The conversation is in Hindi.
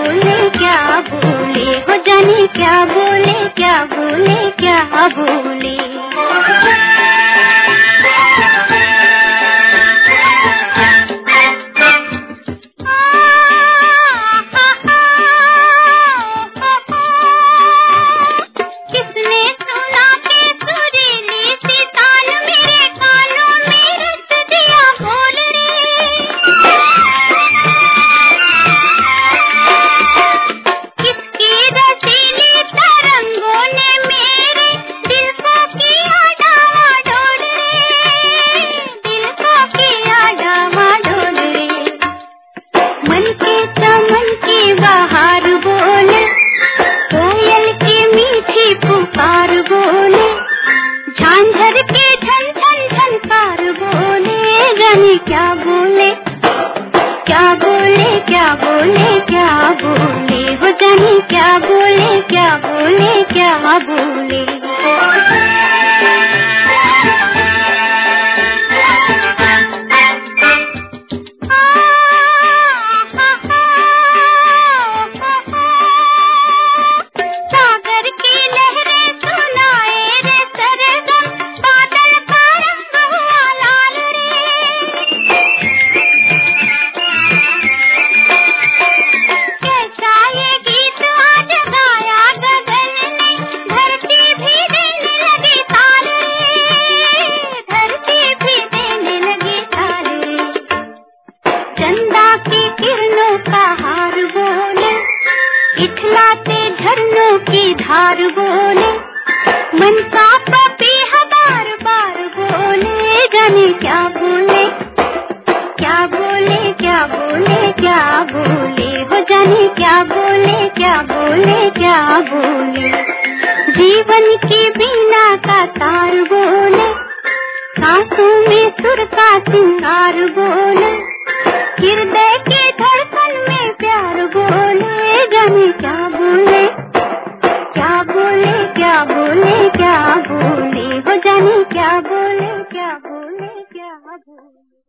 बोले क्या बोले? हो जाने क्या बोले क्या बोले क्या बोले? क्या बोले? क्या बोले? क्या बोले? क्या बोले? हो जानी, क्या बोले? क्या बोले? क्या बोले? चंदा की किरणों का हार बोले इखलाते झरनों की धार बोले मन का पपी हज़ार बार बोले, जाने क्या बोले क्या बोले क्या बोले क्या बोले, वो जाने क्या बोले क्या बोले क्या बोले। जीवन की बीना का तार बोले, सांसों में सुर का सिंगार बोले हृदय की धड़कन में प्यार बोले, जाने क्या बोले? क्या बोले क्या बोले क्या बोले? वो जाने क्या बोले क्या बोले क्या बोले?